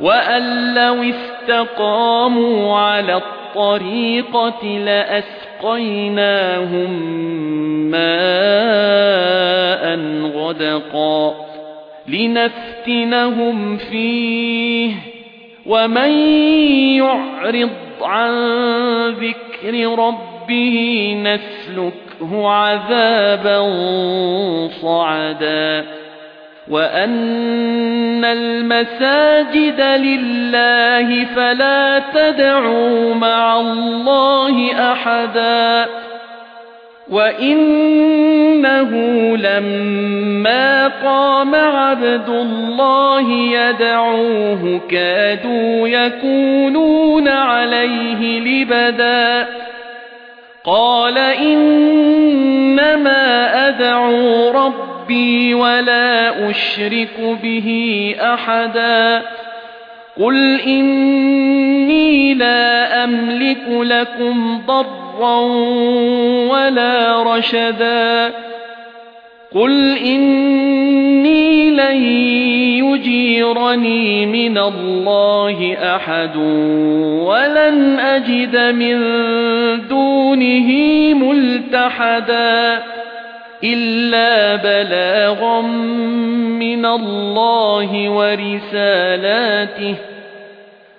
وَأَن لَّوِ اسْتَقَامُوا عَلَى الطَّرِيقَةِ لَأَسْقَيْنَاهُم مَّاءً غَدَقًا لِّنَفْتِنَهُمْ فِيهِ وَمَن يُعْرِضْ عَن ذِكْرِ رَبِّهِ نَسْلُكْهُ عَذَابًا صَعَدًا وَأَنَّ الْمَسَاجِدَ لِلَّهِ فَلَا تَدْعُوا مَعَ اللَّهِ أَحَدًا وَإِنَّهُ لَمَّا قَامَ عَبْدُ اللَّهِ يَدْعُوهُ كَادُوا يَكُونُونَ عَلَيْهِ لِبَدًا قَالَ إِنَّمَا أَدْعُو رَبِّي وَلَا أُشْرِكُ بِهِ أَحَدًا قُلْ إِنِّي لَا أَمْلِكُ لَكُمْ ضَرًّا وَلَا رَشَدًا قُلْ إِنِّي لَن يُجِيرَنِي مِنَ اللَّهِ أَحَدٌ وَلَنْ أَجِدَ مِن دُونِهِ مُلْتَحَدًا إِلَّا بَلَاغًا مِنَ اللَّهِ وَرِسَالَاتِهِ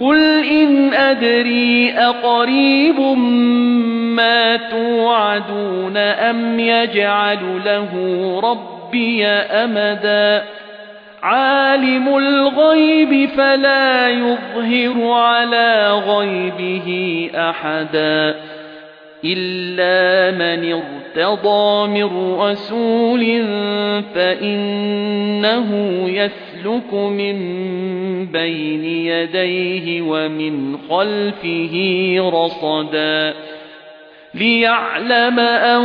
قُلْ إِنْ أَدْرِي أَقَرِيبٌ مَا تُوعَدُونَ أَمْ يَجْعَلُ لَهُ رَبِّي أَمَدًا عَالِمُ الْغَيْبِ فَلَا يُظْهِرُ عَلَى غَيْبِهِ أَحَدًا إِلَّا مَنِ ارْتَضَىٰ مِن رَّسُولٍ فَإِنَّهُ يَسْلُكُ مِن بَيْنِ يَدَيْهِ وَمِنْ خَلْفِهِ رَصَدًا لِيَعْلَمَ أَن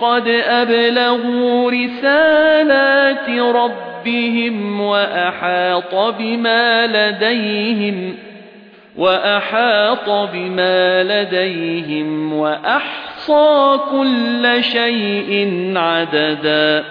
قَدْ أَبْلَغُوا رِسَالَاتِ رَبِّهِمْ وَأَحَاطَ بِمَا لَدَيْهِمْ وَأَحَاطَ بِمَا لَدَيْهِمْ وَأَحْصَىٰ كُلَّ شَيْءٍ عَدَدًا